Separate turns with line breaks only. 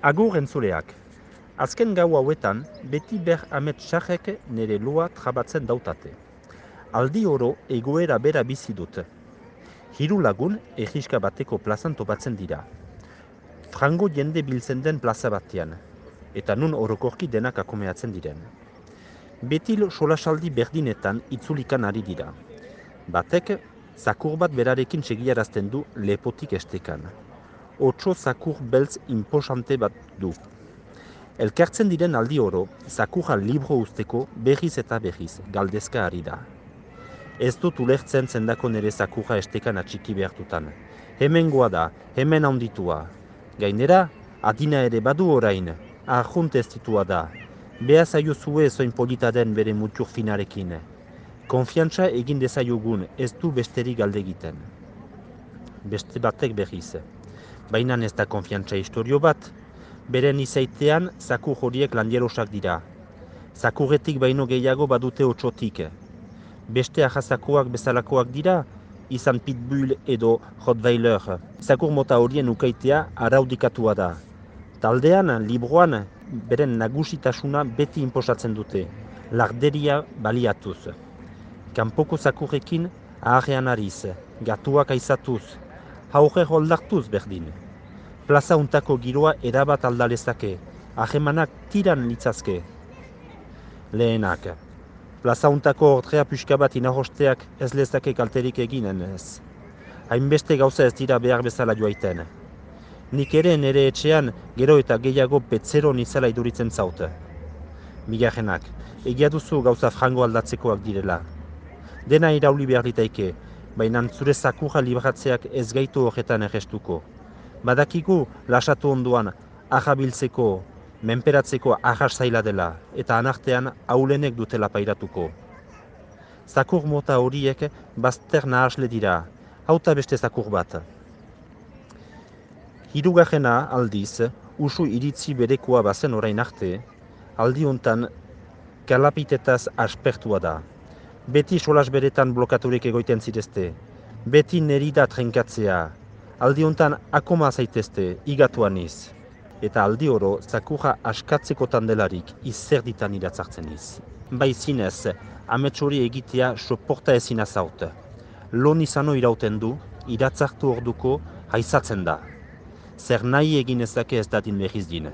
Agur entzuleak. Azken gau hauetan, beti ber amet sarrek nire lua trabatzen dautate. Aldi oro egoera bera bizi dut. Hiru lagun egiska bateko plazan topatzen dira. Frango jende biltzen den plaza batean, eta nun orokorki denak akomeatzen diren. Beti solasaldi berdinetan itzulikan ari dira. Batek, zakur bat berarekin segiarazten du lepotik estekan. Otso zakur beltz imposante bat du. Elkartzen diren aldi oro, zakurra libro usteko berriz eta berriz, galdezka ari da. Ez dut ulertzen zendako nire zakurra estekan atxiki behartutan. Hemen da, hemen handitua. Gainera, adina ere badu orain, ahjunt ez ditua da. Beha zaio zue zoin polita den bere mutur finarekin. Konfiantza egin dezaiogun ez du besterik galde egiten. Beste batek berriz. Baina ez da konfiantza historio bat, beren izaitean zakur horiek landierosak dira. Zakurretik baino gehiago badute otxotik. Beste ahazakoak bezalakoak dira, izan pitbull edo rottweiler. Zakur mota horien ukaitea araudikatua da. Taldean, libroan, beren nagusitasuna beti inposatzen dute, larderia baliatuz. Kanpoko zakurrekin aharrean ariz, gatuak aizatuz, haure holdartuz berdin. Plaza untako giroa erabat aldalezake, ahemanak tiran litzazke. Lehenak, plaza untako ordrea pixka bat inahosteak ez lezake kalterik eginen ez. Hainbeste gauza ez dira behar bezala joaiten. Nik ere nire etxean gero eta gehiago petzero nizela iduritzen zaute. Migarrenak, egia duzu gauza frango aldatzekoak direla. Dena irauli behar ditaike, baina zure zakurra libratzeak ez gaitu horretan errestuko. Badakigu lasatu onduan ahabiltzeko, menperatzeko ahas zaila dela, eta anartean haulenek dutela pairatuko. Zakur mota horiek bazter nahasle dira, hauta beste zakur bat. Hirugarrena aldiz, usu iritzi berekoa bazen orain arte, aldi hontan kalapitetaz aspertua da. Beti solas beretan blokaturik egoiten zirezte, beti neri da trenkatzea, aldi hontan akoma zaitezte, igatuan iz. Eta aldi oro, zakurra askatzekotan delarik izerditan iratzartzen iz. Bai zinez, ametsori egitea soporta ezin azaut. Lon izano irauten du, iratzartu orduko haizatzen da. Zer nahi egin ezake ez datin behiz dine.